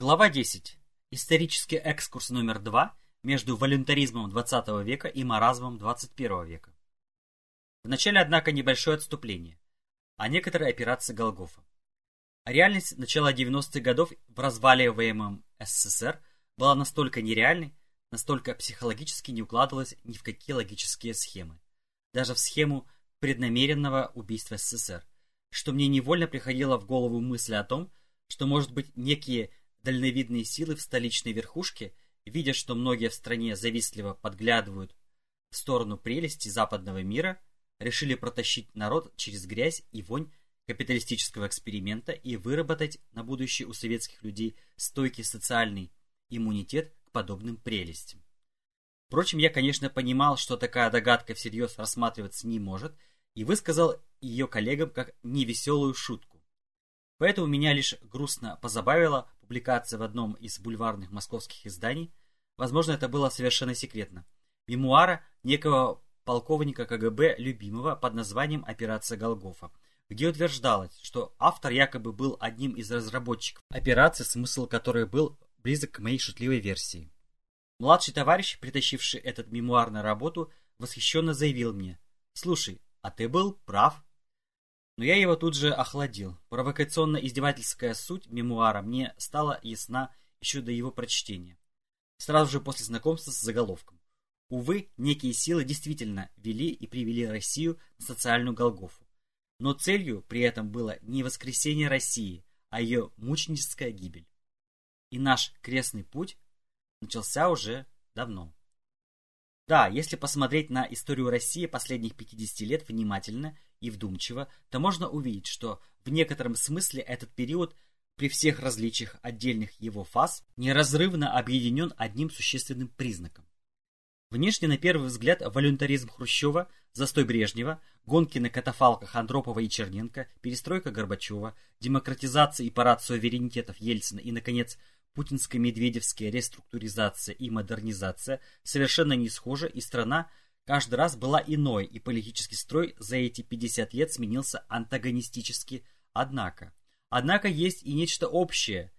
Глава 10. Исторический экскурс номер 2 между волюнтаризмом XX века и маразмом XXI века. Вначале, однако, небольшое отступление о некоторой операции Голгофа. Реальность начала 90-х годов в разваливаемом СССР была настолько нереальной, настолько психологически не укладывалась ни в какие логические схемы. Даже в схему преднамеренного убийства СССР, что мне невольно приходила в голову мысль о том, что, может быть, некие Дальновидные силы в столичной верхушке, видя, что многие в стране завистливо подглядывают в сторону прелести западного мира, решили протащить народ через грязь и вонь капиталистического эксперимента и выработать на будущее у советских людей стойкий социальный иммунитет к подобным прелестям. Впрочем, я, конечно, понимал, что такая догадка всерьез рассматриваться не может, и высказал ее коллегам как невеселую шутку. Поэтому меня лишь грустно позабавило публикация в одном из бульварных московских изданий, возможно, это было совершенно секретно, мемуара некого полковника КГБ Любимого под названием «Операция Голгофа», где утверждалось, что автор якобы был одним из разработчиков операции, смысл которой был близок к моей шутливой версии. Младший товарищ, притащивший этот мемуар на работу, восхищенно заявил мне, «Слушай, а ты был прав, но я его тут же охладил. Провокационно-издевательская суть мемуара мне стала ясна еще до его прочтения. Сразу же после знакомства с заголовком. Увы, некие силы действительно вели и привели Россию на социальную Голгофу. Но целью при этом было не воскресение России, а ее мученическая гибель. И наш крестный путь начался уже давно. Да, если посмотреть на историю России последних 50 лет внимательно и вдумчиво, то можно увидеть, что в некотором смысле этот период при всех различиях отдельных его фаз неразрывно объединен одним существенным признаком. Внешне, на первый взгляд, волюнтаризм Хрущева, застой Брежнева, гонки на катафалках Андропова и Черненко, перестройка Горбачева, демократизация и парад суверенитетов Ельцина и, наконец, путинско-медведевская реструктуризация и модернизация совершенно не схожи, и страна каждый раз была иной, и политический строй за эти 50 лет сменился антагонистически. Однако, однако есть и нечто общее.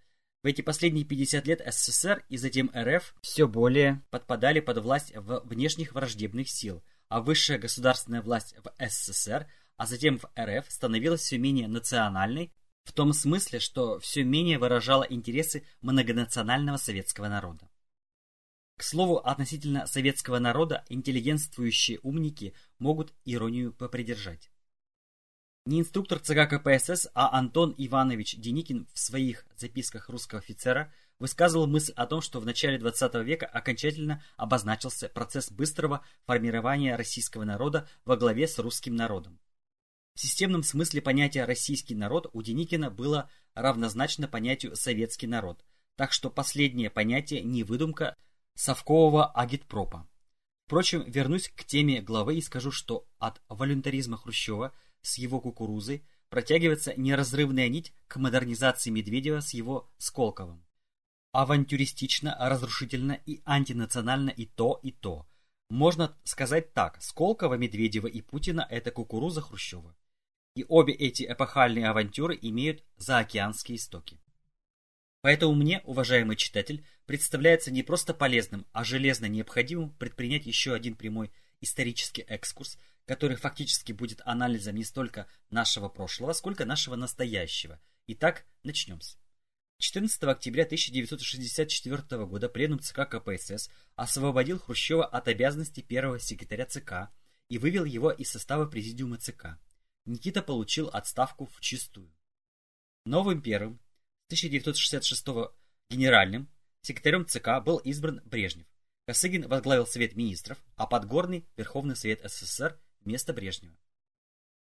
В эти последние 50 лет СССР и затем РФ все более подпадали под власть внешних враждебных сил, а высшая государственная власть в СССР, а затем в РФ становилась все менее национальной, в том смысле, что все менее выражала интересы многонационального советского народа. К слову, относительно советского народа интеллигентствующие умники могут иронию попридержать. Не инструктор ЦК КПСС, а Антон Иванович Деникин в своих записках русского офицера высказывал мысль о том, что в начале XX века окончательно обозначился процесс быстрого формирования российского народа во главе с русским народом. В системном смысле понятие «российский народ» у Деникина было равнозначно понятию «советский народ», так что последнее понятие не выдумка совкового агитпропа. Впрочем, вернусь к теме главы и скажу, что от волюнтаризма Хрущева с его кукурузой протягивается неразрывная нить к модернизации Медведева с его Сколковым. Авантюристично, разрушительно и антинационально и то, и то. Можно сказать так, Сколково, Медведева и Путина – это кукуруза Хрущева. И обе эти эпохальные авантюры имеют заокеанские истоки. Поэтому мне, уважаемый читатель, представляется не просто полезным, а железно необходимым предпринять еще один прямой исторический экскурс, который фактически будет анализом не столько нашего прошлого, сколько нашего настоящего. Итак, начнем. 14 октября 1964 года Пленум ЦК КПСС освободил Хрущева от обязанности первого секретаря ЦК и вывел его из состава президиума ЦК. Никита получил отставку в чистую. Новым первым 1966 генеральным секретарем ЦК был избран Брежнев. Косыгин возглавил Совет Министров, а Подгорный – Верховный Совет СССР вместо Брежнева.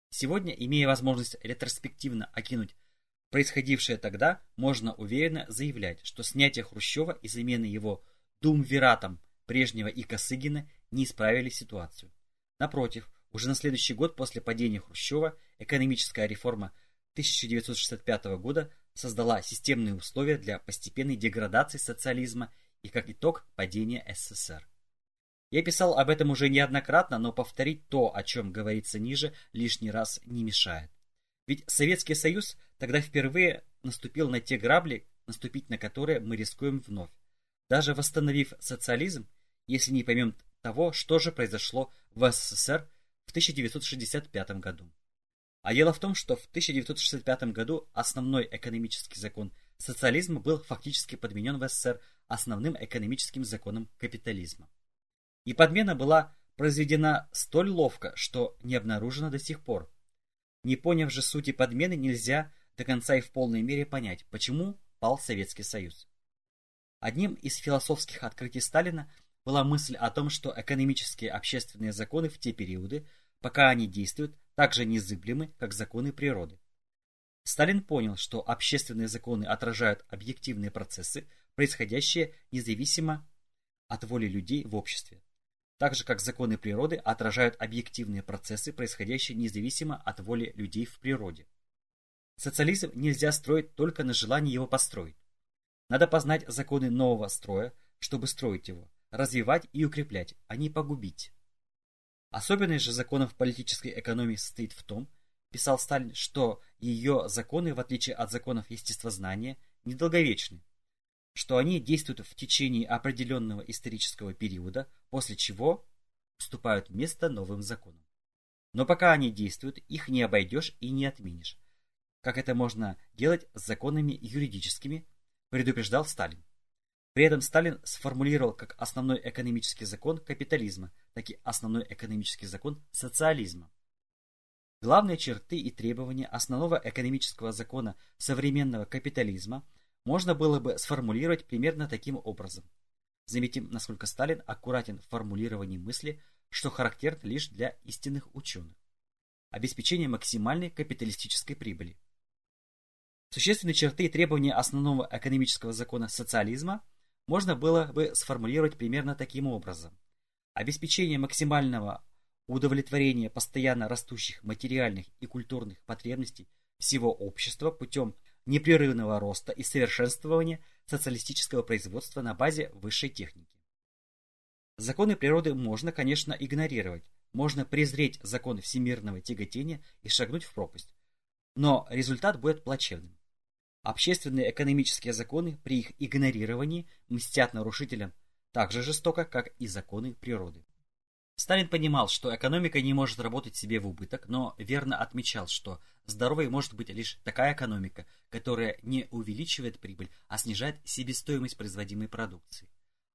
Сегодня, имея возможность ретроспективно окинуть происходившее тогда, можно уверенно заявлять, что снятие Хрущева и замена его думвиратом Брежнева и Косыгина не исправили ситуацию. Напротив, уже на следующий год после падения Хрущева экономическая реформа 1965 года создала системные условия для постепенной деградации социализма и, как итог, падения СССР. Я писал об этом уже неоднократно, но повторить то, о чем говорится ниже, лишний раз не мешает. Ведь Советский Союз тогда впервые наступил на те грабли, наступить на которые мы рискуем вновь, даже восстановив социализм, если не поймем того, что же произошло в СССР 1965 году. А дело в том, что в 1965 году основной экономический закон социализма был фактически подменен в СССР основным экономическим законом капитализма. И подмена была произведена столь ловко, что не обнаружена до сих пор. Не поняв же сути подмены, нельзя до конца и в полной мере понять, почему пал Советский Союз. Одним из философских открытий Сталина была мысль о том, что экономические общественные законы в те периоды, пока они действуют, так же незыблемы, как законы природы. Сталин понял, что общественные законы отражают объективные процессы, происходящие независимо от воли людей в обществе, так же как законы природы отражают объективные процессы, происходящие независимо от воли людей в природе. Социализм нельзя строить только на желании его построить. Надо познать законы нового строя, чтобы строить его, развивать и укреплять, а не погубить. Особенность же законов политической экономии состоит в том, писал Сталин, что ее законы, в отличие от законов естествознания, недолговечны, что они действуют в течение определенного исторического периода, после чего вступают место новым законам. Но пока они действуют, их не обойдешь и не отменишь, как это можно делать с законами юридическими, предупреждал Сталин. При этом Сталин сформулировал как основной экономический закон капитализма, так и основной экономический закон социализма. Главные черты и требования основного экономического закона современного капитализма можно было бы сформулировать примерно таким образом. Заметим, насколько Сталин аккуратен в формулировании мысли, что характерно лишь для истинных ученых. Обеспечение максимальной капиталистической прибыли. Существенные черты и требования основного экономического закона социализма можно было бы сформулировать примерно таким образом. Обеспечение максимального удовлетворения постоянно растущих материальных и культурных потребностей всего общества путем непрерывного роста и совершенствования социалистического производства на базе высшей техники. Законы природы можно, конечно, игнорировать, можно презреть закон всемирного тяготения и шагнуть в пропасть, но результат будет плачевным. Общественные экономические законы при их игнорировании мстят нарушителям так же жестоко, как и законы природы. Сталин понимал, что экономика не может работать себе в убыток, но верно отмечал, что здоровой может быть лишь такая экономика, которая не увеличивает прибыль, а снижает себестоимость производимой продукции.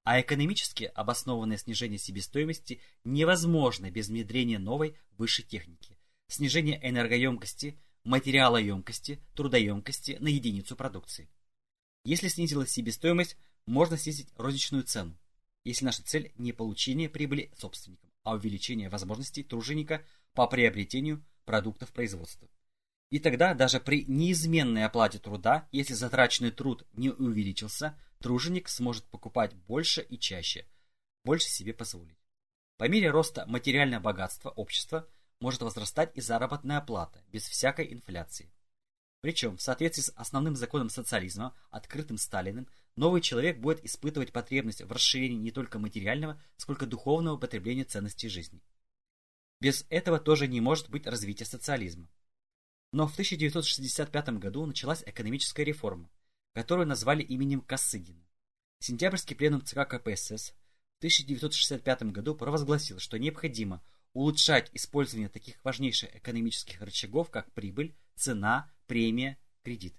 А экономически обоснованное снижение себестоимости невозможно без внедрения новой высшей техники, снижения энергоемкости, материалоемкости, трудоемкости на единицу продукции. Если снизилась себестоимость, можно снизить розничную цену, если наша цель не получение прибыли собственникам, а увеличение возможностей труженика по приобретению продуктов производства. И тогда даже при неизменной оплате труда, если затраченный труд не увеличился, труженик сможет покупать больше и чаще, больше себе позволить. По мере роста материального богатства общества может возрастать и заработная плата без всякой инфляции. Причем, в соответствии с основным законом социализма, открытым Сталиным, новый человек будет испытывать потребность в расширении не только материального, сколько духовного потребления ценностей жизни. Без этого тоже не может быть развития социализма. Но в 1965 году началась экономическая реформа, которую назвали именем Косыгина. Сентябрьский пленум ЦК КПСС в 1965 году провозгласил, что необходимо улучшать использование таких важнейших экономических рычагов, как прибыль, цена, премия, кредит.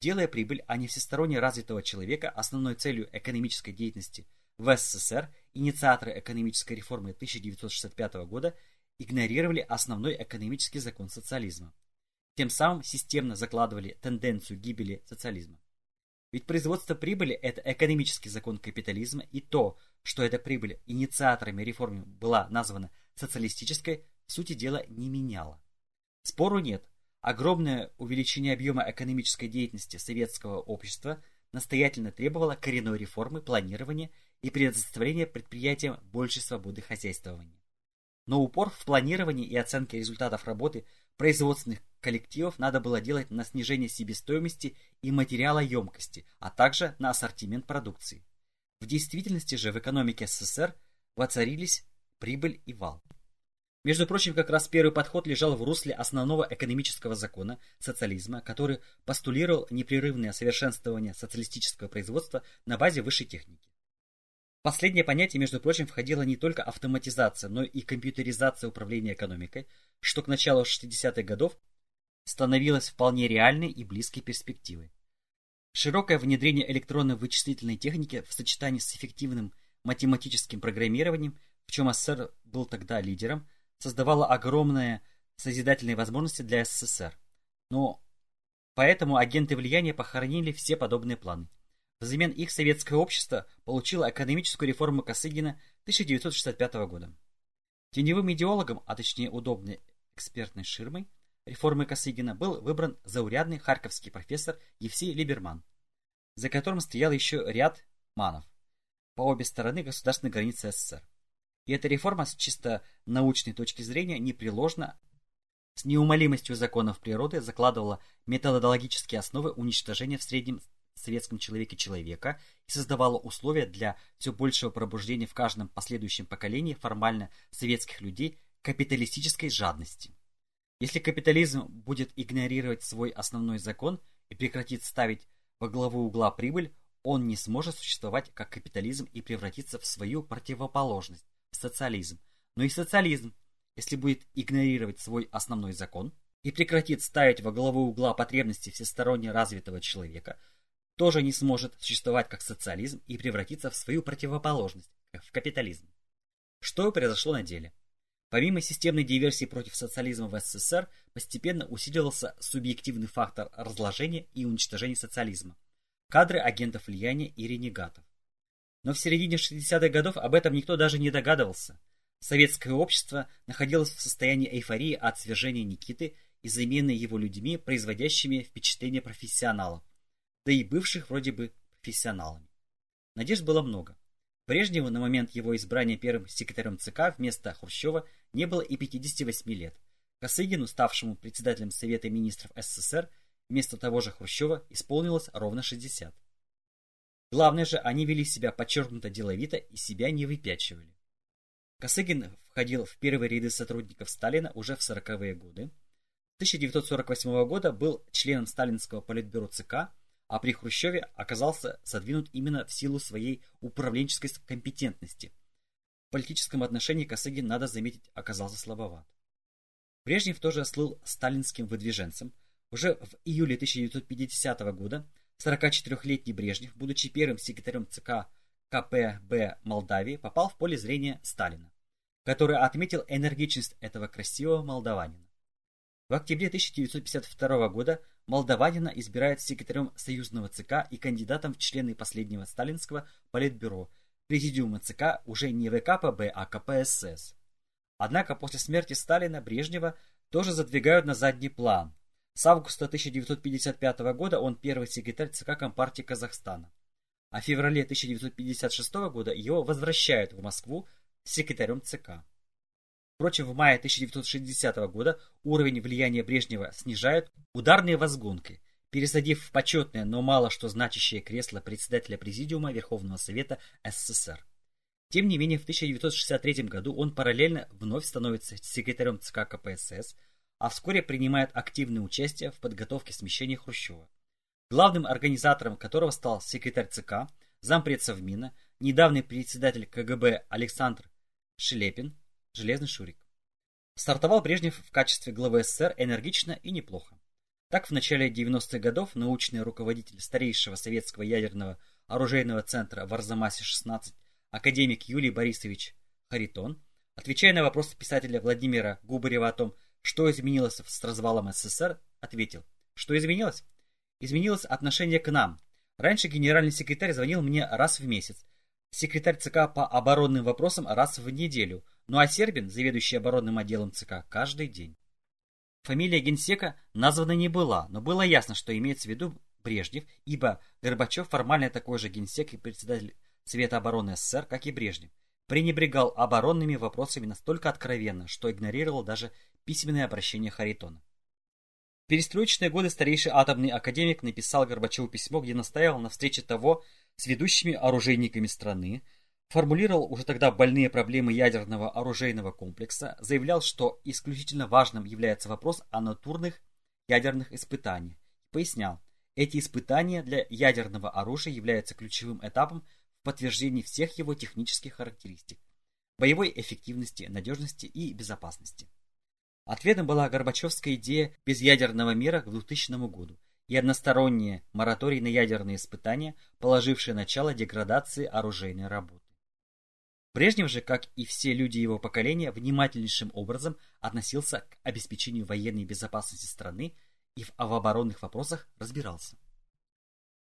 Делая прибыль, а не всесторонне развитого человека основной целью экономической деятельности в СССР, инициаторы экономической реформы 1965 года игнорировали основной экономический закон социализма. Тем самым системно закладывали тенденцию гибели социализма. Ведь производство прибыли – это экономический закон капитализма, и то, что эта прибыль инициаторами реформы была названа социалистической, в сути дела не меняло. Спору нет. Огромное увеличение объема экономической деятельности советского общества настоятельно требовало коренной реформы планирования и предоставления предприятиям большей свободы хозяйствования. Но упор в планировании и оценке результатов работы производственных коллективов надо было делать на снижение себестоимости и материалоемкости, а также на ассортимент продукции. В действительности же в экономике СССР воцарились прибыль и вал. Между прочим, как раз первый подход лежал в русле основного экономического закона социализма, который постулировал непрерывное совершенствование социалистического производства на базе высшей техники. Последнее понятие, между прочим, входило не только автоматизация, но и компьютеризация управления экономикой, что к началу 60-х годов становилось вполне реальной и близкой перспективой. Широкое внедрение электронной вычислительной техники в сочетании с эффективным математическим программированием, в чем СССР был тогда лидером, создавало огромные созидательные возможности для СССР. Но поэтому агенты влияния похоронили все подобные планы. Взамен их советское общество получило экономическую реформу Косыгина 1965 года. Теневым идеологом, а точнее удобной экспертной ширмой, реформы Косыгина был выбран заурядный харьковский профессор Евсей Либерман, за которым стоял еще ряд манов по обе стороны государственной границы СССР. И эта реформа с чисто научной точки зрения непреложно с неумолимостью законов природы закладывала методологические основы уничтожения в среднем советском человеке человека и создавала условия для все большего пробуждения в каждом последующем поколении формально советских людей капиталистической жадности. Если капитализм будет игнорировать свой основной закон и прекратит ставить во главу угла прибыль, он не сможет существовать как капитализм и превратиться в свою противоположность социализм, но и социализм, если будет игнорировать свой основной закон и прекратит ставить во главу угла потребности всесторонне развитого человека, тоже не сможет существовать как социализм и превратиться в свою противоположность, в капитализм. Что произошло на деле. Помимо системной диверсии против социализма в СССР, постепенно усиливался субъективный фактор разложения и уничтожения социализма, кадры агентов влияния и ренегатов. Но в середине 60-х годов об этом никто даже не догадывался. Советское общество находилось в состоянии эйфории от свержения Никиты и замены его людьми, производящими впечатление профессионалов, да и бывших вроде бы профессионалами. Надежд было много. Брежневу на момент его избрания первым секретарем ЦК вместо Хрущева не было и 58 лет. Косыгину, ставшему председателем Совета министров СССР, вместо того же Хрущева исполнилось ровно 60. Главное же, они вели себя подчеркнуто деловито и себя не выпячивали. Косыгин входил в первые ряды сотрудников Сталина уже в 40-е годы. 1948 года был членом сталинского политбюро ЦК, а при Хрущеве оказался задвинут именно в силу своей управленческой компетентности. В политическом отношении Косыгин, надо заметить, оказался слабоват. Брежнев тоже слыл сталинским выдвиженцем. Уже в июле 1950 года 44-летний Брежнев, будучи первым секретарем ЦК КПБ Молдавии, попал в поле зрения Сталина, который отметил энергичность этого красивого молдаванина. В октябре 1952 года молдаванина избирают секретарем союзного ЦК и кандидатом в члены последнего сталинского политбюро, президиума ЦК уже не ВКПБ, а КПСС. Однако после смерти Сталина Брежнева тоже задвигают на задний план, с августа 1955 года он первый секретарь ЦК Компартии Казахстана. А в феврале 1956 года его возвращают в Москву секретарем ЦК. Впрочем, в мае 1960 года уровень влияния Брежнева снижают ударной возгонкой, пересадив в почетное, но мало что значащее кресло председателя Президиума Верховного Совета СССР. Тем не менее, в 1963 году он параллельно вновь становится секретарем ЦК КПСС, а вскоре принимает активное участие в подготовке смещения Хрущева, главным организатором которого стал секретарь ЦК, зампред Совмина, недавний председатель КГБ Александр Шелепин, Железный Шурик. Стартовал Брежнев в качестве главы СССР энергично и неплохо. Так, в начале 90-х годов научный руководитель старейшего советского ядерного оружейного центра в Арзамасе-16 академик Юлий Борисович Харитон, отвечая на вопросы писателя Владимира Губарева о том, что изменилось с развалом СССР, ответил, что изменилось? Изменилось отношение к нам. Раньше генеральный секретарь звонил мне раз в месяц, секретарь ЦК по оборонным вопросам раз в неделю, ну а Сербин, заведующий оборонным отделом ЦК, каждый день. Фамилия генсека названа не была, но было ясно, что имеется в виду Брежнев, ибо Горбачев формально такой же генсек и председатель Совета обороны СССР, как и Брежнев, пренебрегал оборонными вопросами настолько откровенно, что игнорировал даже письменное обращение Харитона. В перестроечные годы старейший атомный академик написал Горбачеву письмо, где настаивал на встрече того с ведущими оружейниками страны, формулировал уже тогда больные проблемы ядерного оружейного комплекса, заявлял, что исключительно важным является вопрос о натурных ядерных испытаниях. Пояснял, эти испытания для ядерного оружия являются ключевым этапом в подтверждении всех его технических характеристик, боевой эффективности, надежности и безопасности. Ответом была Горбачевская идея безъядерного мира к 2000 году и односторонние мораторий на ядерные испытания, положившие начало деградации оружейной работы. Брежнев же, как и все люди его поколения, внимательнейшим образом относился к обеспечению военной безопасности страны и в оборонных вопросах разбирался.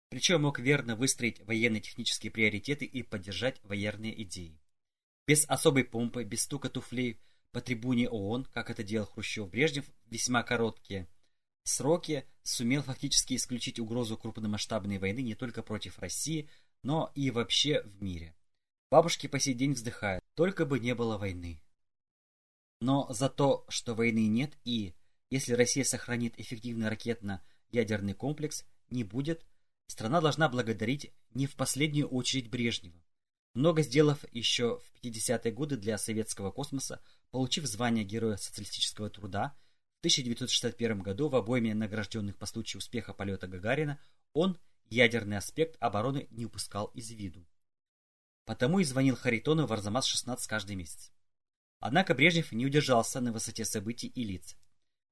Причем мог верно выстроить военно-технические приоритеты и поддержать военные идеи. Без особой помпы, без стука туфлей по трибуне ООН, как это делал Хрущев, Брежнев весьма короткие сроки сумел фактически исключить угрозу крупномасштабной войны не только против России, но и вообще в мире. Бабушки по сей день вздыхают, только бы не было войны. Но за то, что войны нет и, если Россия сохранит эффективный ракетно-ядерный комплекс, не будет, страна должна благодарить не в последнюю очередь Брежнева, много сделав еще в 50-е годы для советского космоса, получив звание Героя социалистического труда, в 1961 году в обойме награжденных по случаю успеха полета Гагарина он ядерный аспект обороны не упускал из виду. Потому и звонил Харитону в Арзамас-16 каждый месяц. Однако Брежнев не удержался на высоте событий и лиц.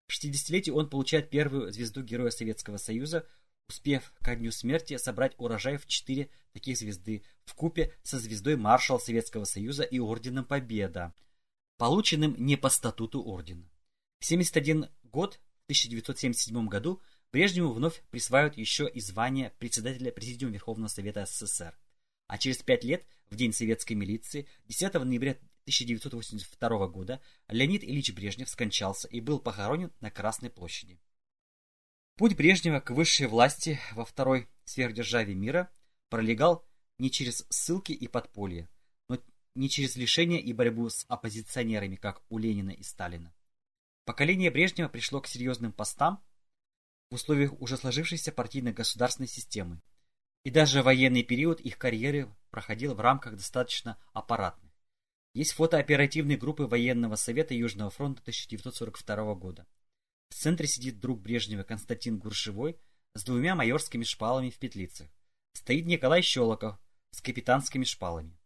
В 60-летие он получает первую звезду Героя Советского Союза, успев ко дню смерти собрать урожай в четыре таких звезды в купе со звездой Маршал Советского Союза и Орденом Победа, полученным не по статуту ордена. В 71 год, в 1977 году, Брежневу вновь присваивают еще и звание председателя Президиума Верховного Совета СССР. А через пять лет, в День советской милиции, 10 ноября 1982 года, Леонид Ильич Брежнев скончался и был похоронен на Красной площади. Путь Брежнева к высшей власти во второй сверхдержаве мира пролегал не через ссылки и подполье, не через лишение и борьбу с оппозиционерами, как у Ленина и Сталина. Поколение Брежнева пришло к серьезным постам в условиях уже сложившейся партийно-государственной системы, и даже военный период их карьеры проходил в рамках достаточно аппаратных. Есть фото оперативной группы военного совета Южного фронта 1942 года. В центре сидит друг Брежнева Константин Гуршевой с двумя майорскими шпалами в петлицах. Стоит Николай Щелоков с капитанскими шпалами.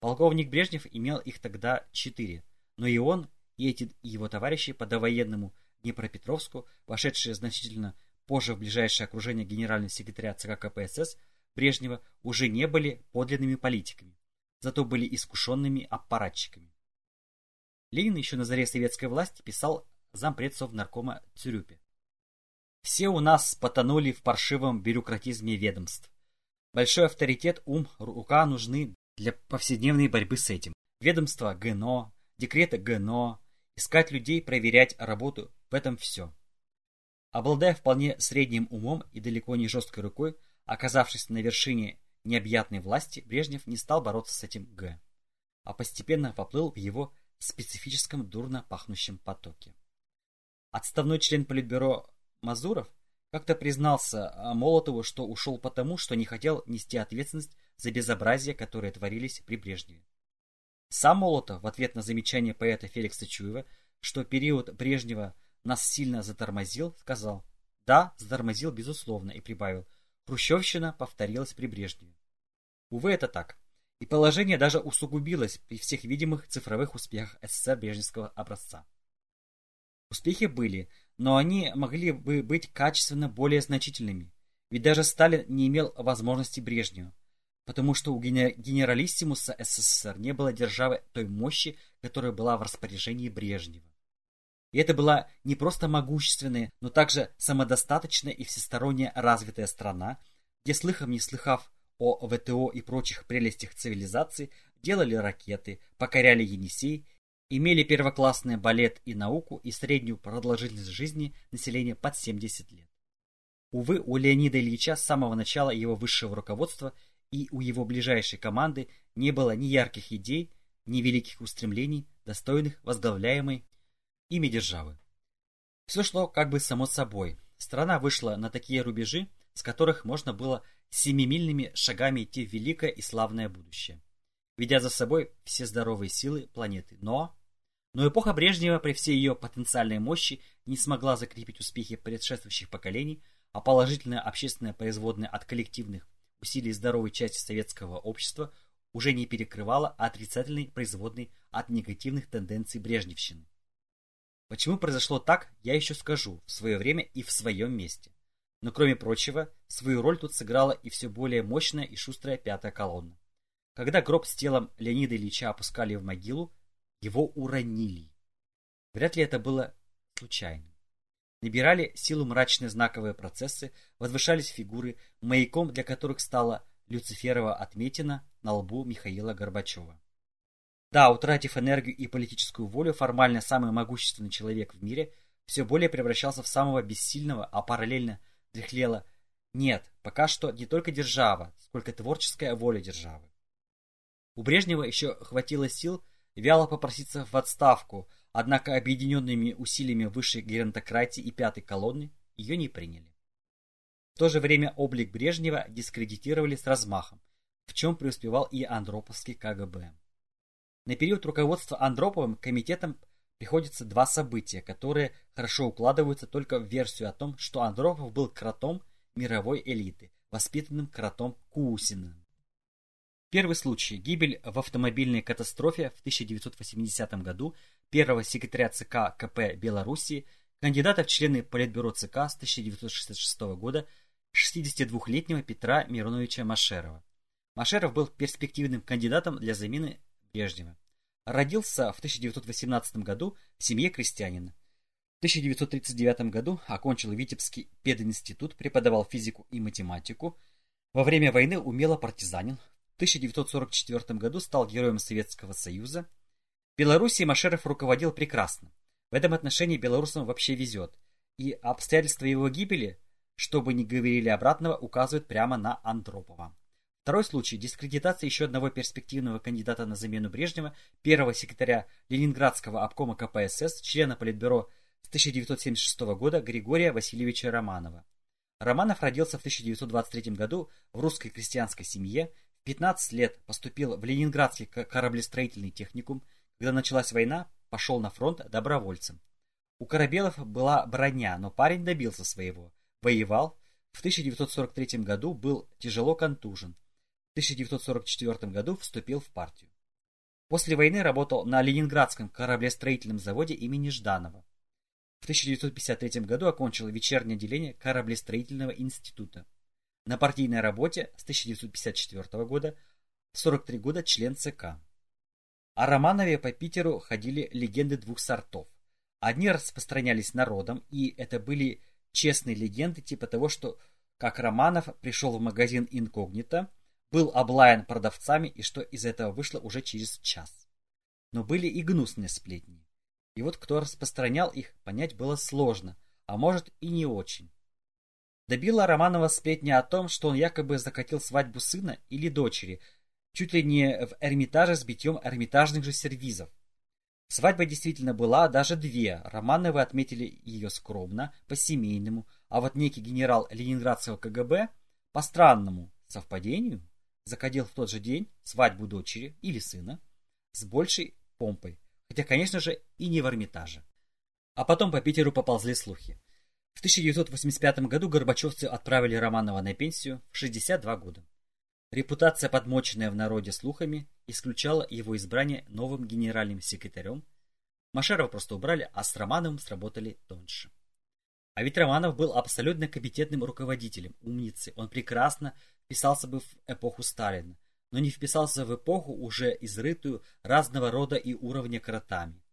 Полковник Брежнев имел их тогда четыре, но и он, и эти его товарищи по довоенному Днепропетровску, вошедшие значительно позже в ближайшее окружение генерального секретаря ЦК КПСС, Брежнева уже не были подлинными политиками, зато были искушенными аппаратчиками. Ленин еще на заре советской власти писал зампред Совнаркома Цюрюпе. Все у нас потонули в паршивом бюрократизме ведомств. Большой авторитет, ум, рука нужны для повседневной борьбы с этим. Ведомства ГНО, декреты ГНО, искать людей, проверять работу, в этом все. Обладая вполне средним умом и далеко не жесткой рукой, Оказавшись на вершине необъятной власти, Брежнев не стал бороться с этим Г, а постепенно поплыл в его специфическом дурно пахнущем потоке. Отставной член Политбюро Мазуров как-то признался Молотову, что ушел потому, что не хотел нести ответственность за безобразия, которые творились при Брежневе. Сам Молотов в ответ на замечание поэта Феликса Чуева, что период Брежнева нас сильно затормозил, сказал «Да, затормозил, безусловно», и прибавил – Хрущевщина повторилась при Брежневе. Увы, это так. И положение даже усугубилось при всех видимых цифровых успехах СССР брежневского образца. Успехи были, но они могли бы быть качественно более значительными, ведь даже Сталин не имел возможности Брежнева, потому что у генералиссимуса СССР не было державы той мощи, которая была в распоряжении Брежнева. И это была не просто могущественная, но также самодостаточная и всесторонне развитая страна, где слыхом не слыхав о ВТО и прочих прелестях цивилизации, делали ракеты, покоряли Енисей, имели первоклассный балет и науку и среднюю продолжительность жизни населения под 70 лет. Увы, у Леонида Ильича с самого начала его высшего руководства и у его ближайшей команды не было ни ярких идей, ни великих устремлений, достойных возглавляемой ими державы. Все шло как бы само собой. Страна вышла на такие рубежи, с которых можно было семимильными шагами идти в великое и славное будущее. ведя за собой все здоровые силы планеты. Но... Но эпоха Брежнева при всей ее потенциальной мощи не смогла закрепить успехи предшествующих поколений, а положительное общественное производное от коллективных усилий здоровой части советского общества уже не перекрывало отрицательной производной от негативных тенденций брежневщины. Почему произошло так, я еще скажу в свое время и в своем месте. Но кроме прочего, свою роль тут сыграла и все более мощная и шустрая пятая колонна. Когда гроб с телом Леонида Ильича опускали в могилу, его уронили. Вряд ли это было случайным. Набирали силу мрачные знаковые процессы, возвышались фигуры, маяком для которых стала Люциферова отметина на лбу Михаила Горбачева. Да, утратив энергию и политическую волю, формально самый могущественный человек в мире все более превращался в самого бессильного, а параллельно дряхлела. Нет, пока что не только держава, сколько творческая воля державы. У Брежнева еще хватило сил вяло попроситься в отставку, однако объединенными усилиями высшей геронтократии и пятой колонны ее не приняли. В то же время облик Брежнева дискредитировали с размахом, в чем преуспевал и Андроповский КГБ. На период руководства Андроповым комитетом приходится два события, которые хорошо укладываются только в версию о том, что Андропов был кротом мировой элиты, воспитанным кротом Кусиным. Первый случай – гибель в автомобильной катастрофе в 1980 году первого секретаря ЦК КП Белоруссии, кандидата в члены Политбюро ЦК с 1966 года 62-летнего Петра Мироновича Машерова. Машеров был перспективным кандидатом для замены Брежнева. Родился в 1918 году в семье крестьянина. В 1939 году окончил Витебский пединститут, преподавал физику и математику. Во время войны умело партизанил. В 1944 году стал героем Советского Союза. Белоруссии Машеров руководил прекрасно. В этом отношении белорусам вообще везет. И обстоятельства его гибели, что бы ни говорили обратного, указывают прямо на Андропова. Второй случай – дискредитация еще одного перспективного кандидата на замену Брежнева, первого секретаря Ленинградского обкома КПСС, члена Политбюро с 1976 года Григория Васильевича Романова. Романов родился в 1923 году в русской крестьянской семье, в 15 лет поступил в Ленинградский кораблестроительный техникум, когда началась война, пошел на фронт добровольцем. У Корабелов была броня, но парень добился своего. Воевал, в 1943 году был тяжело контужен, 1944 году вступил в партию. После войны работал на Ленинградском кораблестроительном заводе имени Жданова. В 1953 году окончил вечернее отделение кораблестроительного института. На партийной работе с 1954 года, в 43 года член ЦК. О Романове по Питеру ходили легенды двух сортов. Одни распространялись народом, и это были честные легенды типа того, что как Романов пришел в магазин инкогнито, был облаян продавцами и что из этого вышло уже через час. Но были и гнусные сплетни. И вот кто распространял их, понять было сложно, а может и не очень. Добила Романова сплетня о том, что он якобы закатил свадьбу сына или дочери, чуть ли не в Эрмитаже с битьем эрмитажных же сервизов. Свадьба действительно была, даже две. Романовы отметили ее скромно, по-семейному, а вот некий генерал Ленинградского КГБ по странному совпадению закадил в тот же день свадьбу дочери или сына с большей помпой, хотя, конечно же, и не в Эрмитаже. А потом по Питеру поползли слухи. В 1985 году горбачевцы отправили Романова на пенсию в 62 года. Репутация, подмоченная в народе слухами, исключала его избрание новым генеральным секретарем. Машерова просто убрали, а с Романовым сработали тоньше. А ведь Романов был абсолютно компетентным руководителем, умницей. Он прекрасно вписался бы в эпоху Сталина, но не вписался в эпоху, уже изрытую разного рода и уровня кротами.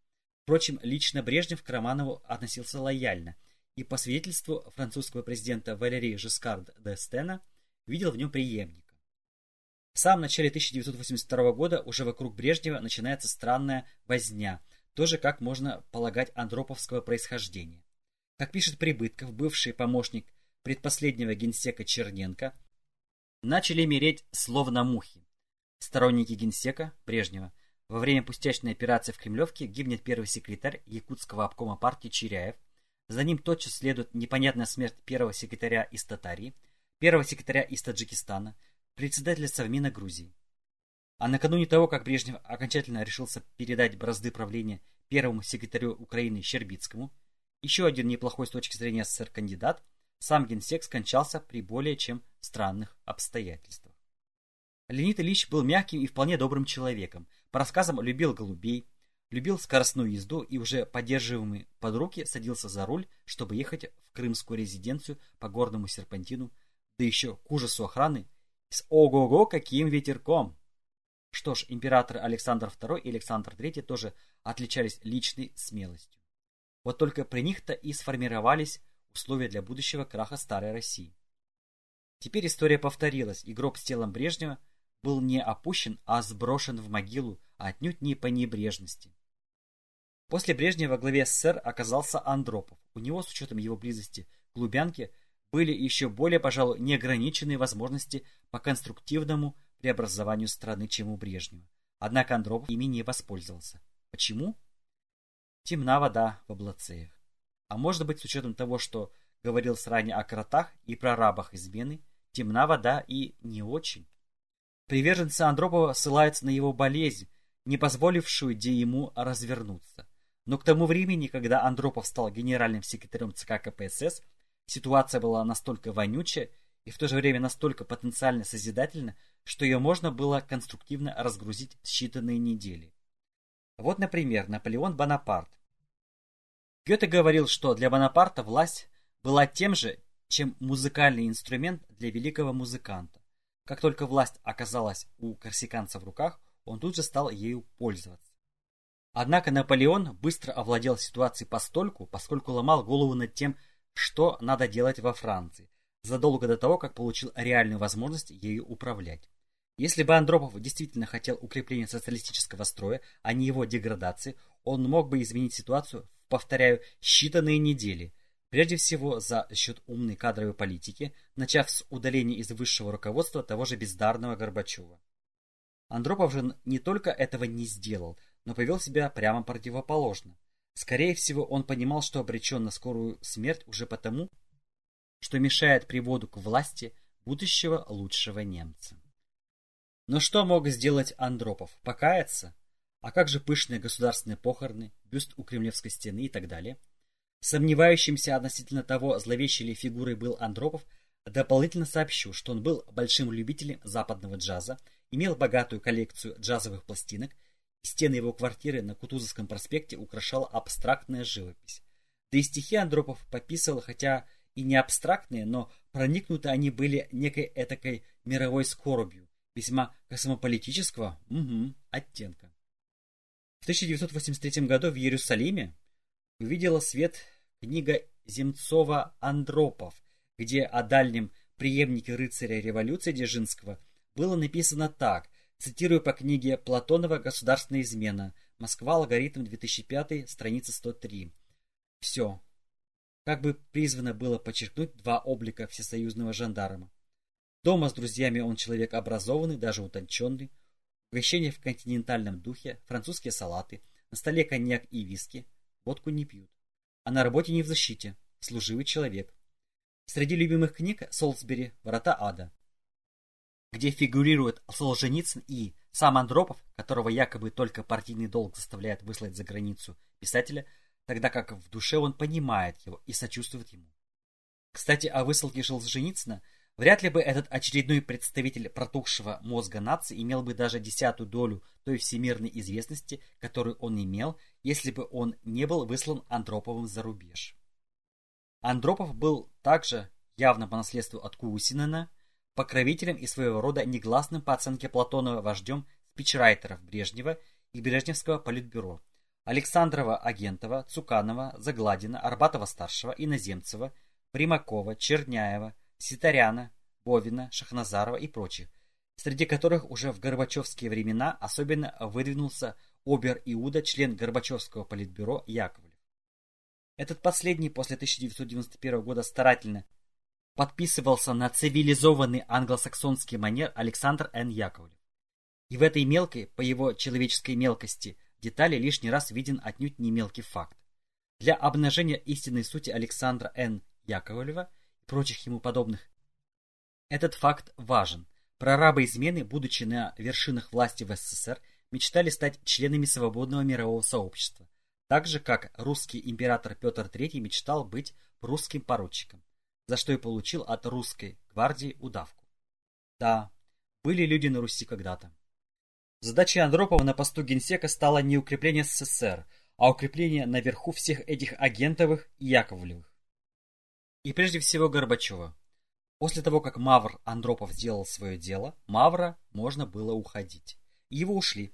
Впрочем, лично Брежнев к Романову относился лояльно, и по свидетельству французского президента Валерии Жескард де Стена видел в нем преемника. В самом начале 1982 года уже вокруг Брежнева начинается странная возня, тоже, как можно полагать, андроповского происхождения. Как пишет Прибытков, бывший помощник предпоследнего генсека Черненко, начали мереть словно мухи. Сторонники генсека, прежнего, во время пустячной операции в Кремлевке гибнет первый секретарь якутского обкома партии Чиряев, за ним тотчас следует непонятная смерть первого секретаря из Татарии, первого секретаря из Таджикистана, председателя Совмина Грузии. А накануне того, как Брежнев окончательно решился передать бразды правления первому секретарю Украины Щербицкому, еще один неплохой с точки зрения СССР кандидат, сам генсек скончался при более чем странных обстоятельствах. Леонид Ильич был мягким и вполне добрым человеком. По рассказам любил голубей, любил скоростную езду и уже поддерживаемый под руки садился за руль, чтобы ехать в крымскую резиденцию по горному серпантину, да еще к ужасу охраны с ого-го каким ветерком. Что ж, императоры Александр II и Александр III тоже отличались личной смелостью. Вот только при них-то и сформировались условия для будущего краха старой России. Теперь история повторилась, и гроб с телом Брежнева был не опущен, а сброшен в могилу, а отнюдь не по небрежности. После Брежнева во главе СССР оказался Андропов. У него, с учетом его близости к Лубянке, были еще более, пожалуй, неограниченные возможности по конструктивному преобразованию страны, чем у Брежнева. Однако Андропов ими не воспользовался. Почему? Темна вода в облацеях. А может быть, с учетом того, что говорилось ранее о кротах и прорабах измены, темна вода и не очень. Приверженцы Андропова ссылаются на его болезнь, не позволившую где ему развернуться. Но к тому времени, когда Андропов стал генеральным секретарем ЦК КПСС, ситуация была настолько вонючая и в то же время настолько потенциально созидательна, что ее можно было конструктивно разгрузить в считанные недели. Вот, например, Наполеон Бонапарт. Гёте говорил, что для Бонапарта власть была тем же, чем музыкальный инструмент для великого музыканта. Как только власть оказалась у корсиканца в руках, он тут же стал ею пользоваться. Однако Наполеон быстро овладел ситуацией постольку, поскольку ломал голову над тем, что надо делать во Франции, задолго до того, как получил реальную возможность ею управлять. Если бы Андропов действительно хотел укрепления социалистического строя, а не его деградации, он мог бы изменить ситуацию, повторяю, считанные недели. Прежде всего за счет умной кадровой политики, начав с удаления из высшего руководства того же бездарного Горбачева. Андропов же не только этого не сделал, но повел себя прямо противоположно. Скорее всего, он понимал, что обречен на скорую смерть уже потому, что мешает приводу к власти будущего лучшего немца. Но что мог сделать Андропов? Покаяться? А как же пышные государственные похороны, бюст у Кремлевской стены и так далее? Сомневающимся относительно того, зловещей ли фигурой был Андропов, дополнительно сообщу, что он был большим любителем западного джаза, имел богатую коллекцию джазовых пластинок, стены его квартиры на Кутузовском проспекте украшала абстрактная живопись. Да и стихи Андропов пописывал, хотя и не абстрактные, но проникнуты они были некой этакой мировой скорбью, весьма космополитического угу, оттенка. В 1983 году в Иерусалиме увидела свет книга Земцова «Андропов», где о дальнем преемнике рыцаря революции Дзержинского было написано так, цитирую по книге Платонова «Государственная измена», Москва, алгоритм 2005, страница 103. Все. Как бы призвано было подчеркнуть два облика всесоюзного жандарма. Дома с друзьями он человек образованный, даже утонченный. Угощение в континентальном духе, французские салаты, на столе коньяк и виски, водку не пьют. А на работе не в защите, служивый человек. Среди любимых книг Солсбери «Врата ада», где фигурирует Солженицын и сам Андропов, которого якобы только партийный долг заставляет выслать за границу писателя, тогда как в душе он понимает его и сочувствует ему. Кстати, о высылке Солженицына – Вряд ли бы этот очередной представитель протухшего мозга нации имел бы даже десятую долю той всемирной известности, которую он имел, если бы он не был выслан Андроповым за рубеж. Андропов был также, явно по наследству от Кусинена, покровителем и своего рода негласным по оценке Платонова вождем спичрайтеров Брежнева и Брежневского политбюро, Александрова Агентова, Цуканова, Загладина, Арбатова-старшего, Иноземцева, Примакова, Черняева, Ситаряна, Бовина, Шахназарова и прочих, среди которых уже в Горбачевские времена особенно выдвинулся Обер-Иуда, член Горбачевского политбюро Яковлев. Этот последний после 1991 года старательно подписывался на цивилизованный англосаксонский манер Александр Н. Яковлев. И в этой мелкой, по его человеческой мелкости, детали лишний раз виден отнюдь не мелкий факт. Для обнажения истинной сути Александра Н. Яковлева – прочих ему подобных. Этот факт важен, Прорабы измены, будучи на вершинах власти в СССР, мечтали стать членами свободного мирового сообщества, так же, как русский император Петр III мечтал быть русским поручиком, за что и получил от русской гвардии удавку. Да, были люди на Руси когда-то. Задачей Андропова на посту генсека стало не укрепление СССР, а укрепление наверху всех этих агентовых и Яковлевых. И прежде всего Горбачева. После того, как Мавр Андропов сделал свое дело, Мавра можно было уходить. И его ушли.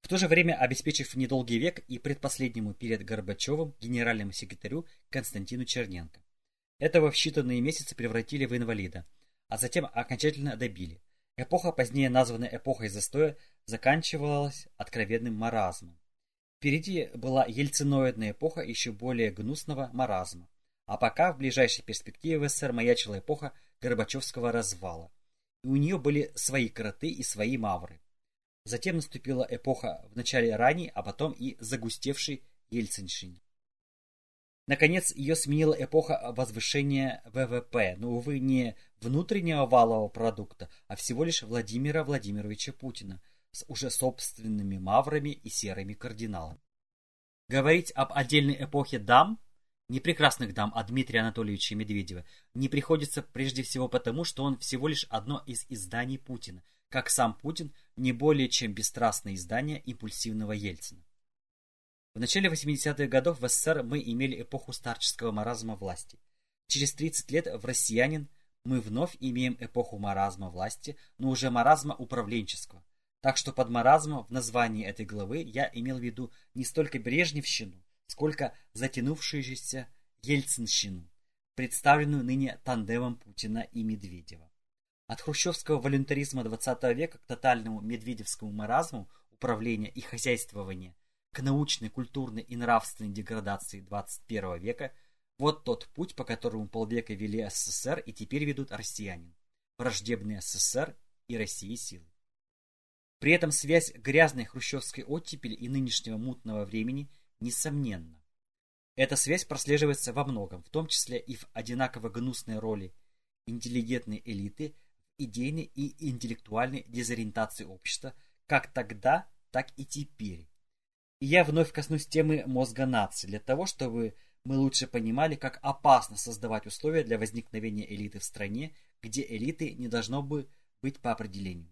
В то же время обеспечив недолгий век и предпоследнему перед Горбачевым генеральному секретарю Константину Черненко. Этого в считанные месяцы превратили в инвалида, а затем окончательно добили. Эпоха, позднее названная эпохой застоя, заканчивалась откровенным маразмом. Впереди была ельциноидная эпоха еще более гнусного маразма. А пока в ближайшей перспективе в СССР маячила эпоха Горбачевского развала. И у нее были свои кроты и свои мавры. Затем наступила эпоха в начале ранней, а потом и загустевшей Ельцинщины. Наконец, ее сменила эпоха возвышения ВВП, но, увы, не внутреннего валового продукта, а всего лишь Владимира Владимировича Путина с уже собственными маврами и серыми кардиналами. Говорить об отдельной эпохе дам, не прекрасных дам, а Дмитрия Анатольевича Медведева, не приходится прежде всего потому, что он всего лишь одно из изданий Путина, как сам Путин не более чем бесстрастное издание импульсивного Ельцина. В начале 80-х годов в СССР мы имели эпоху старческого маразма власти. Через 30 лет в «Россиянин» мы вновь имеем эпоху маразма власти, но уже маразма управленческого. Так что под маразмом в названии этой главы я имел в виду не столько Брежневщину, сколько затянувшуюся Ельцинщину, представленную ныне тандемом Путина и Медведева. От хрущевского волюнтаризма XX века к тотальному медведевскому маразму управления и хозяйствования к научной, культурной и нравственной деградации 21 века – вот тот путь, по которому полвека вели СССР и теперь ведут россиянин, враждебные СССР и России силы. При этом связь грязной хрущевской оттепели и нынешнего мутного времени несомненна. Эта связь прослеживается во многом, в том числе и в одинаково гнусной роли интеллигентной элиты в идейной и интеллектуальной дезориентации общества как тогда, так и теперь, я вновь коснусь темы мозга нации, для того, чтобы мы лучше понимали, как опасно создавать условия для возникновения элиты в стране, где элиты не должно бы быть по определению.